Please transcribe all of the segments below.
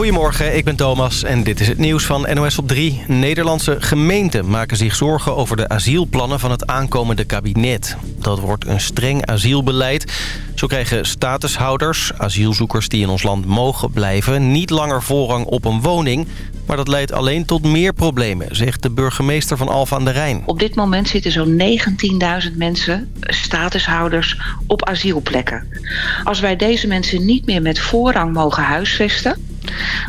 Goedemorgen, ik ben Thomas en dit is het nieuws van NOS op 3. Nederlandse gemeenten maken zich zorgen over de asielplannen van het aankomende kabinet. Dat wordt een streng asielbeleid. Zo krijgen statushouders, asielzoekers die in ons land mogen blijven... niet langer voorrang op een woning... Maar dat leidt alleen tot meer problemen, zegt de burgemeester van Alphen aan de Rijn. Op dit moment zitten zo'n 19.000 mensen, statushouders, op asielplekken. Als wij deze mensen niet meer met voorrang mogen huisvesten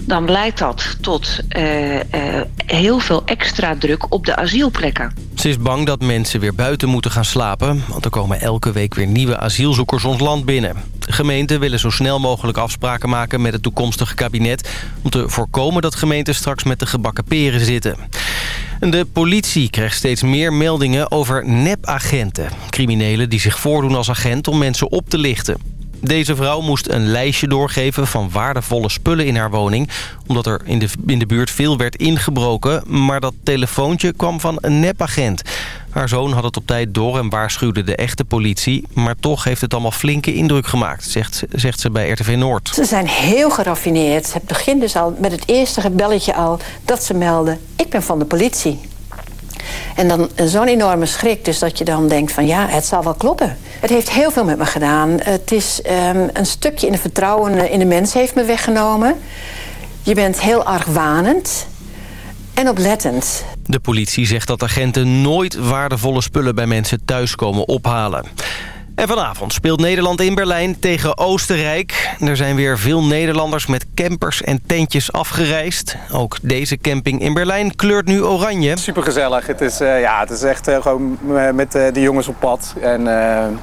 dan leidt dat tot uh, uh, heel veel extra druk op de asielplekken. Ze is bang dat mensen weer buiten moeten gaan slapen... want er komen elke week weer nieuwe asielzoekers ons land binnen. Gemeenten willen zo snel mogelijk afspraken maken met het toekomstige kabinet... om te voorkomen dat gemeenten straks met de gebakken peren zitten. De politie krijgt steeds meer meldingen over nepagenten. Criminelen die zich voordoen als agent om mensen op te lichten. Deze vrouw moest een lijstje doorgeven van waardevolle spullen in haar woning... omdat er in de, in de buurt veel werd ingebroken. Maar dat telefoontje kwam van een nepagent. Haar zoon had het op tijd door en waarschuwde de echte politie. Maar toch heeft het allemaal flinke indruk gemaakt, zegt, zegt ze bij RTV Noord. Ze zijn heel geraffineerd. Het begint dus al met het eerste belletje al dat ze melden... ik ben van de politie. En dan zo'n enorme schrik, dus dat je dan denkt van ja, het zal wel kloppen. Het heeft heel veel met me gedaan. Het is um, een stukje in de vertrouwen in de mens heeft me weggenomen. Je bent heel argwanend en oplettend. De politie zegt dat agenten nooit waardevolle spullen bij mensen thuis komen ophalen. En vanavond speelt Nederland in Berlijn tegen Oostenrijk. Er zijn weer veel Nederlanders met campers en tentjes afgereisd. Ook deze camping in Berlijn kleurt nu oranje. Supergezellig. Het is, uh, ja, het is echt uh, gewoon met uh, de jongens op pad. En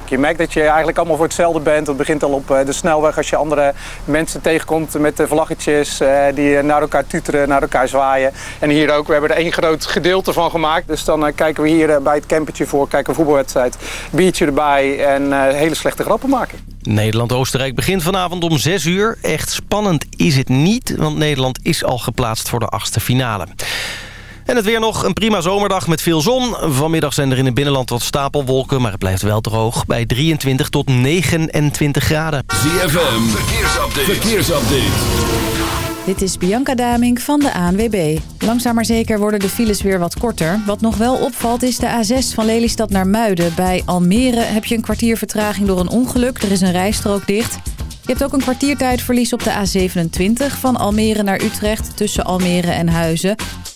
je merkt dat je eigenlijk allemaal voor hetzelfde bent. Het begint al op de snelweg als je andere mensen tegenkomt met vlaggetjes... die naar elkaar tuteren, naar elkaar zwaaien. En hier ook, we hebben er één groot gedeelte van gemaakt. Dus dan kijken we hier bij het campertje voor, kijken een voetbalwedstrijd. Biertje erbij en en hele slechte grappen maken. Nederland-Oostenrijk begint vanavond om 6 uur. Echt spannend is het niet, want Nederland is al geplaatst voor de achtste finale. En het weer nog een prima zomerdag met veel zon. Vanmiddag zijn er in het binnenland wat stapelwolken, maar het blijft wel droog. Bij 23 tot 29 graden. ZFM, verkeersupdate. verkeersupdate. Dit is Bianca Daming van de ANWB. Langzaam maar zeker worden de files weer wat korter. Wat nog wel opvalt is de A6 van Lelystad naar Muiden. Bij Almere heb je een kwartier vertraging door een ongeluk. Er is een rijstrook dicht. Je hebt ook een kwartiertijdverlies op de A27 van Almere naar Utrecht... tussen Almere en Huizen.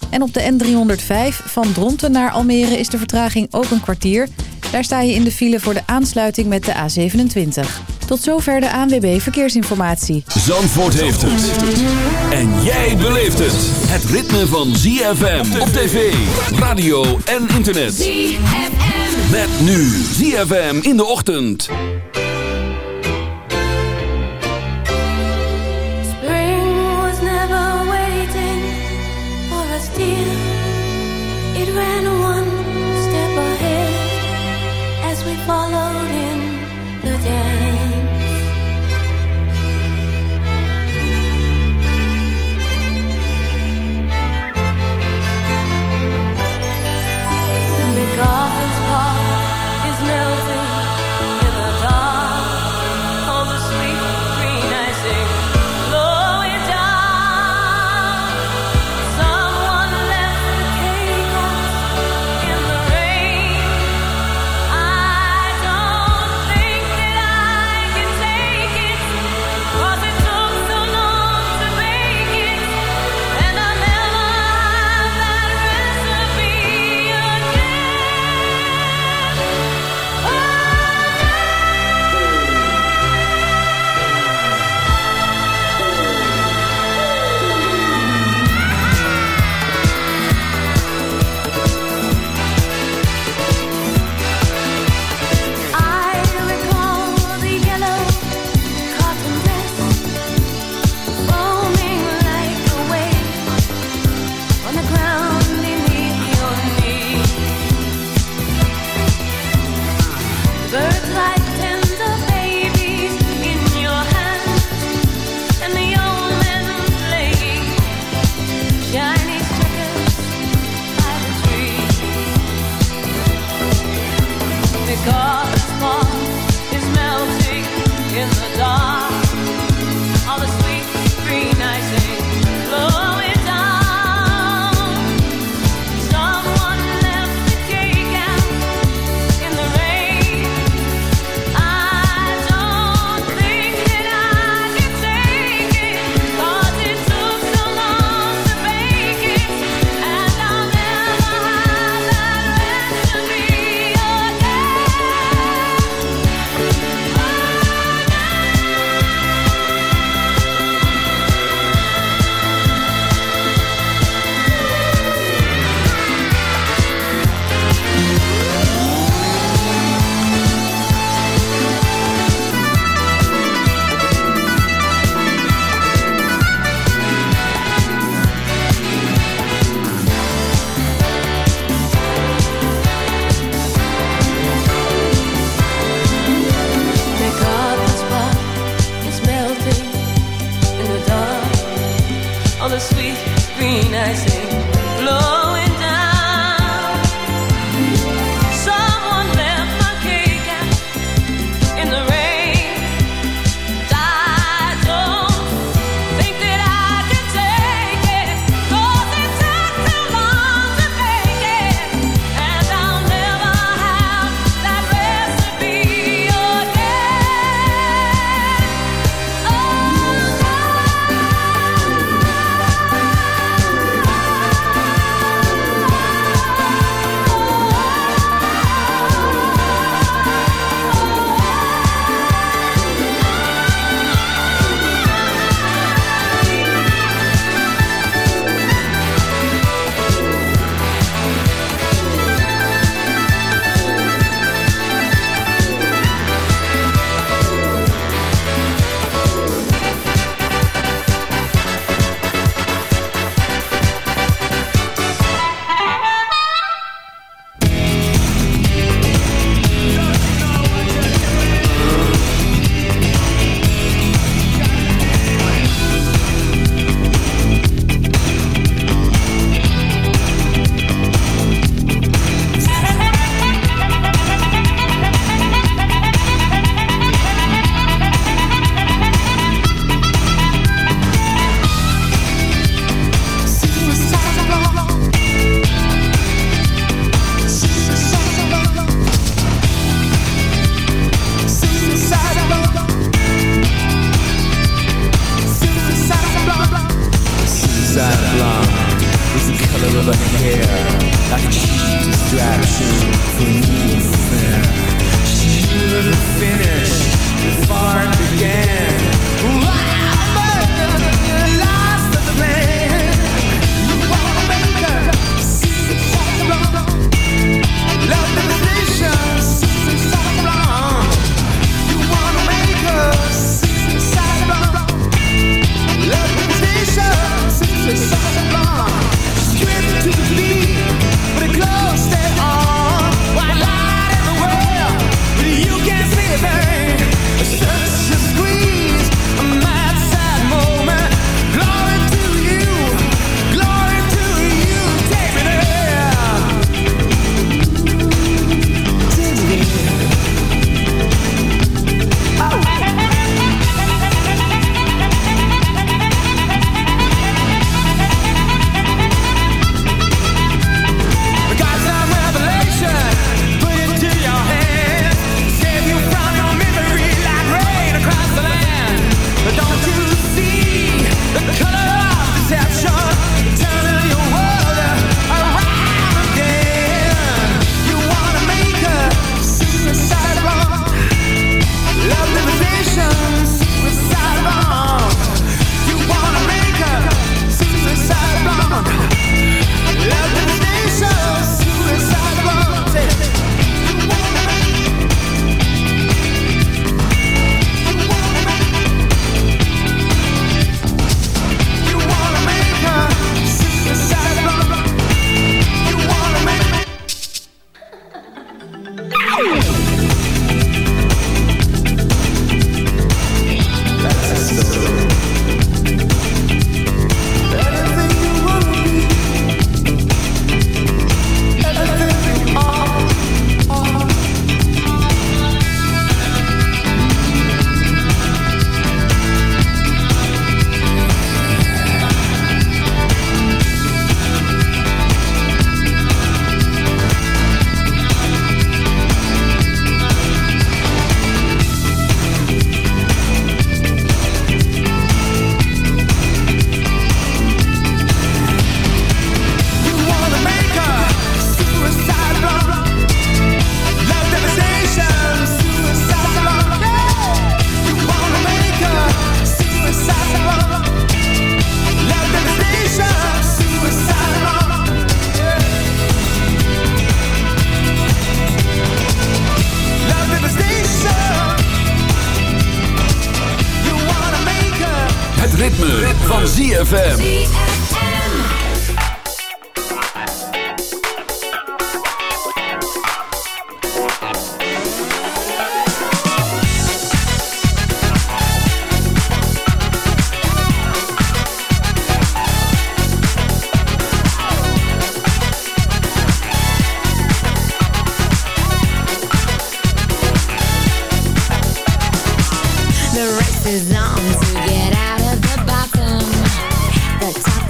En op de N305 van Dronten naar Almere is de vertraging ook een kwartier. Daar sta je in de file voor de aansluiting met de A27. Tot zover de ANWB Verkeersinformatie. Zandvoort heeft het. En jij beleeft het. Het ritme van ZFM op tv, radio en internet. ZFM. Met nu ZFM in de ochtend.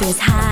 is high.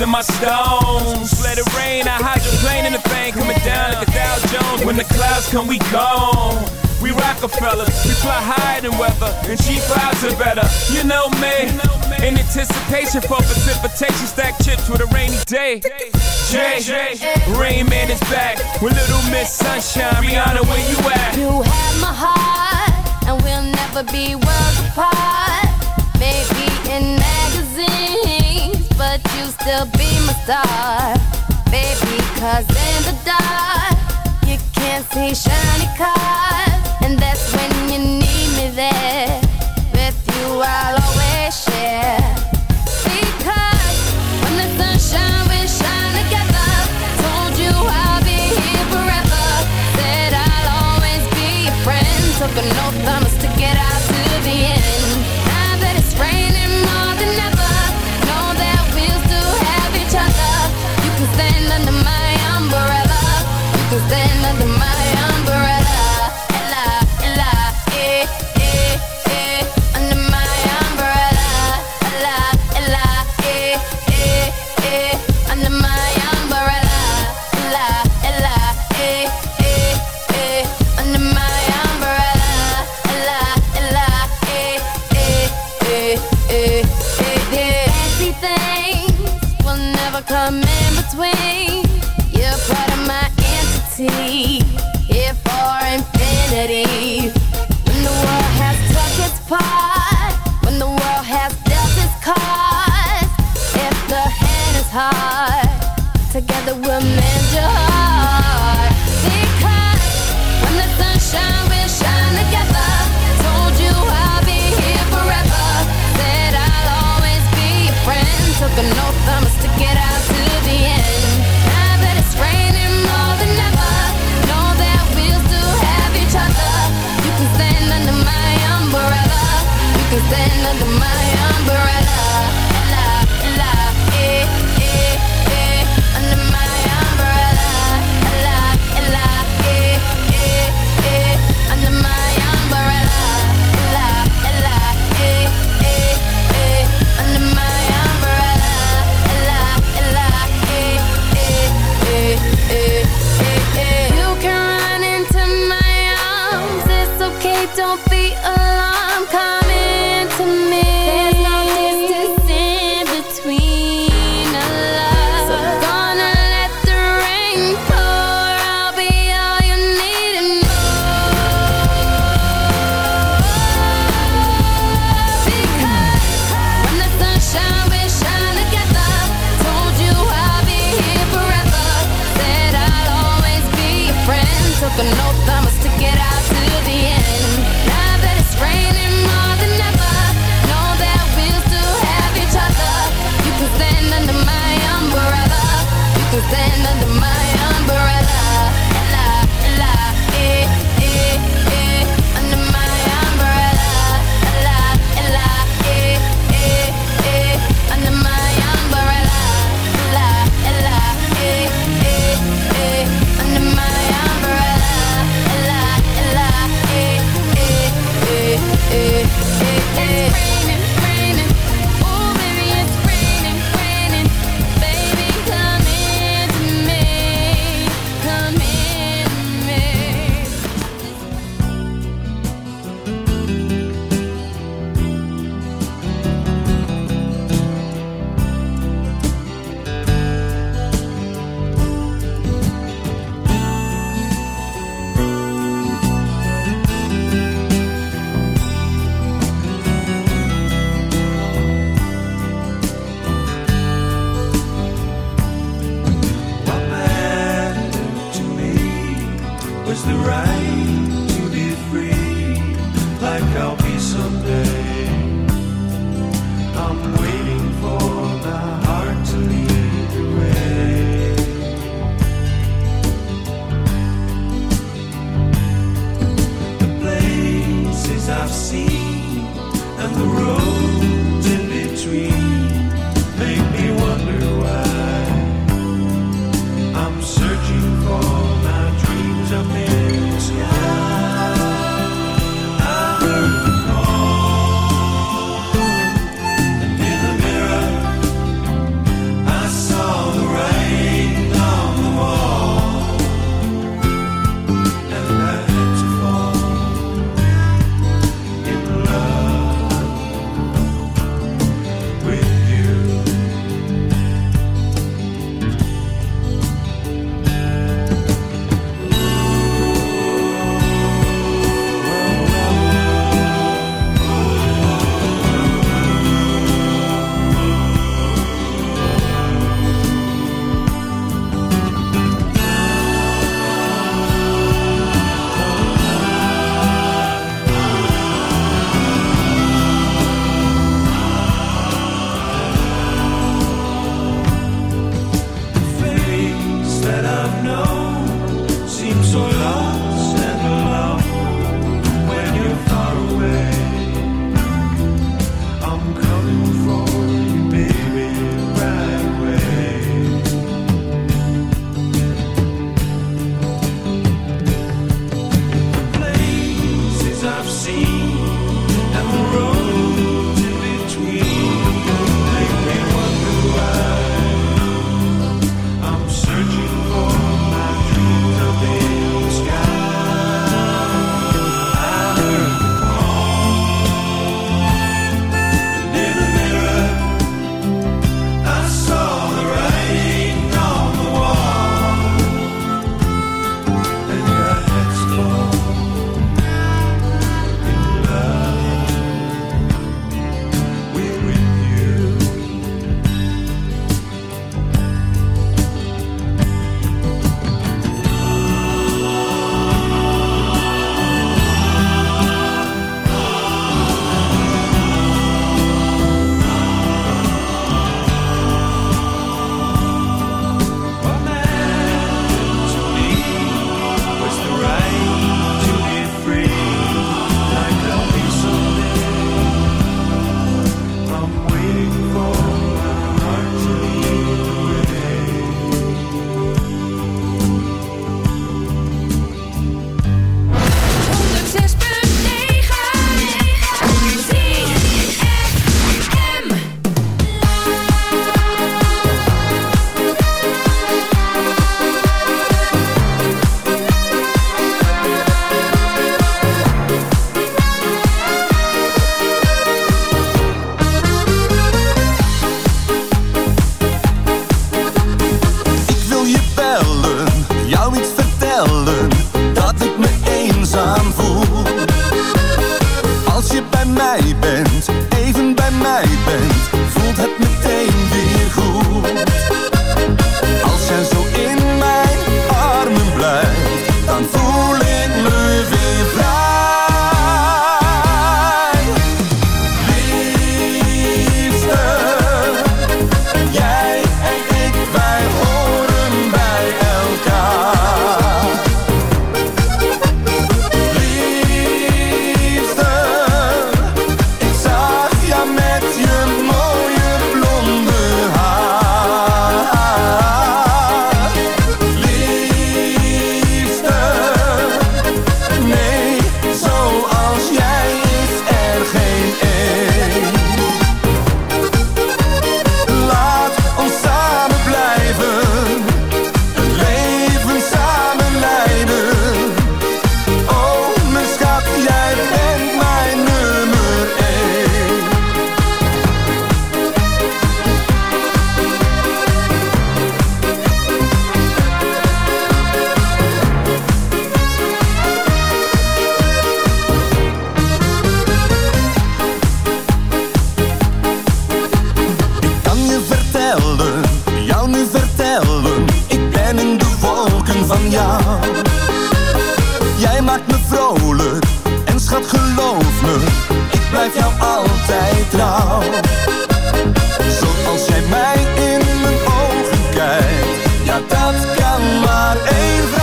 In my stones. Let it rain, I hide your plane in the thing coming down like a Dow Jones. When the clouds come, we go. We Rockefellers, we fly higher than weather, and cheap clouds are better. You know me, in anticipation for precipitation, stack chips with a rainy day. Jay, Rain Man is back with Little Miss Sunshine. Rihanna, where you at? You have my heart, and we'll never be worlds apart. Maybe in magazines but you still be my star. Baby, cause in the dark, you can't see shiny cars. And that's when you need me there. With you, I'll always share. Because when the sunshine will shine together, told you I'll be here forever. Said I'll always be out to the end. Now that it's raining. jou nu vertellen. Ik ben in de wolken van jou. Jij maakt me vrolijk en schat geloof me Ik blijf jou altijd trouw. Zoals jij mij in mijn ogen kijkt Ja dat kan maar één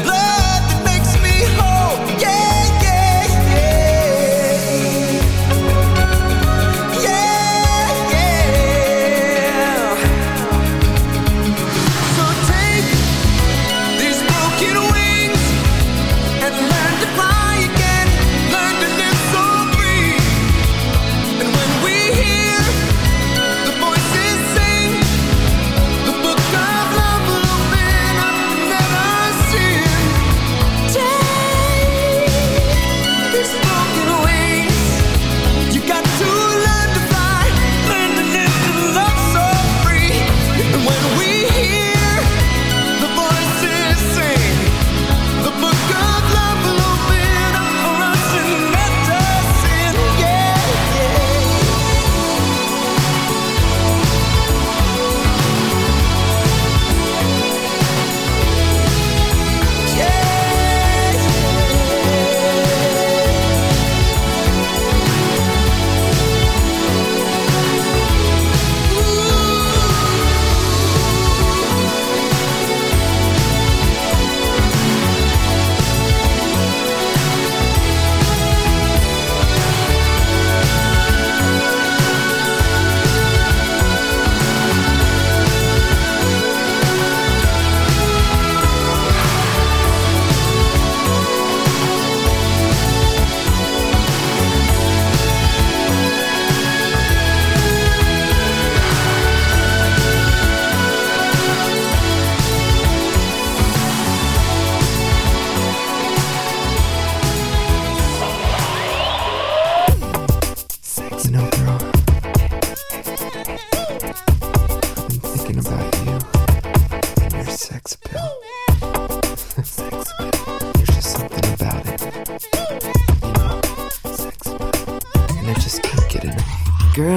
love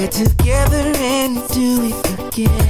We're together and do it again.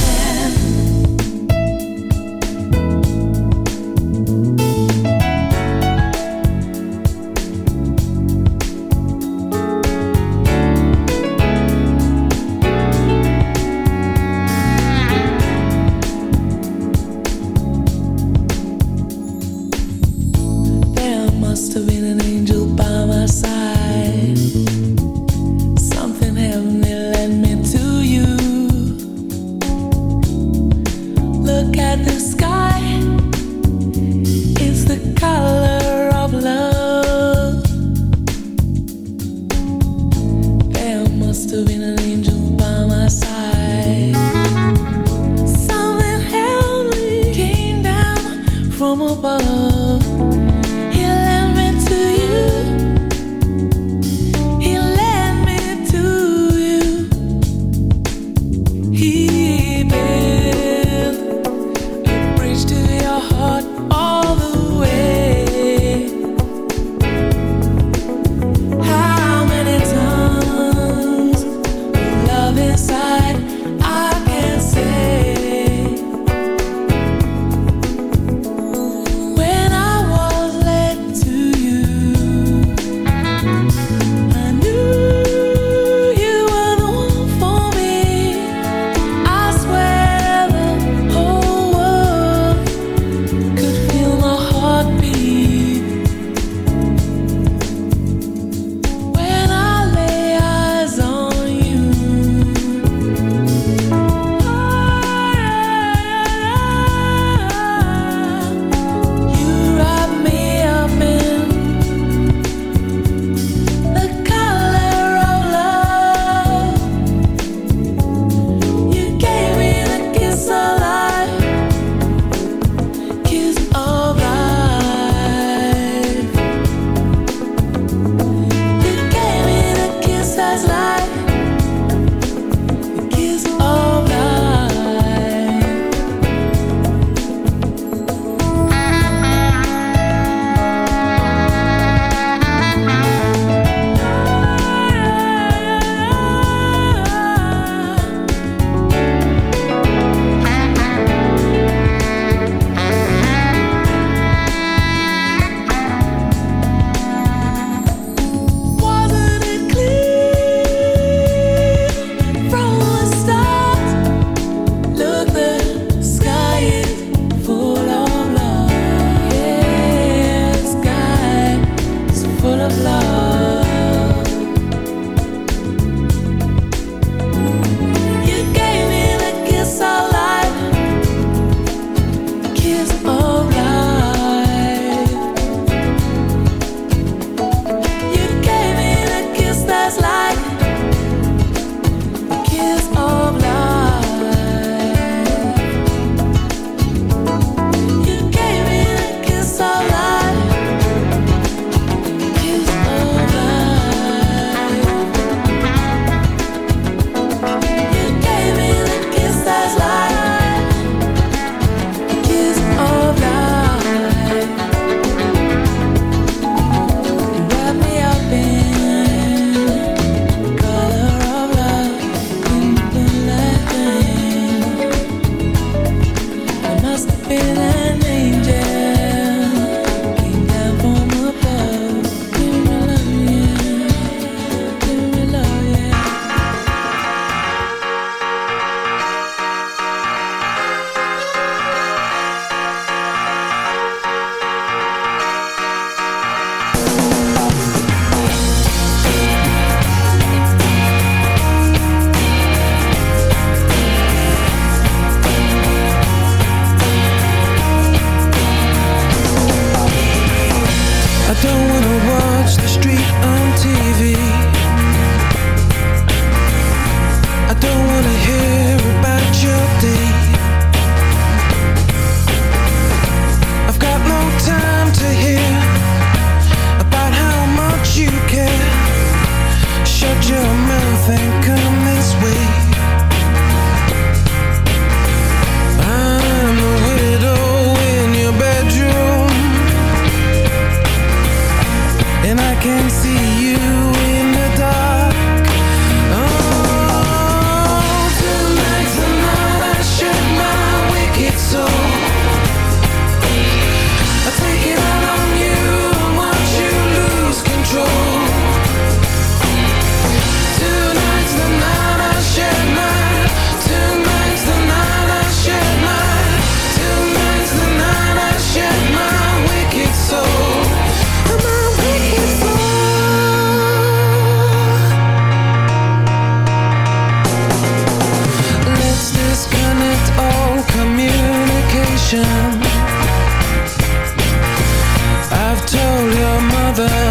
told your mother.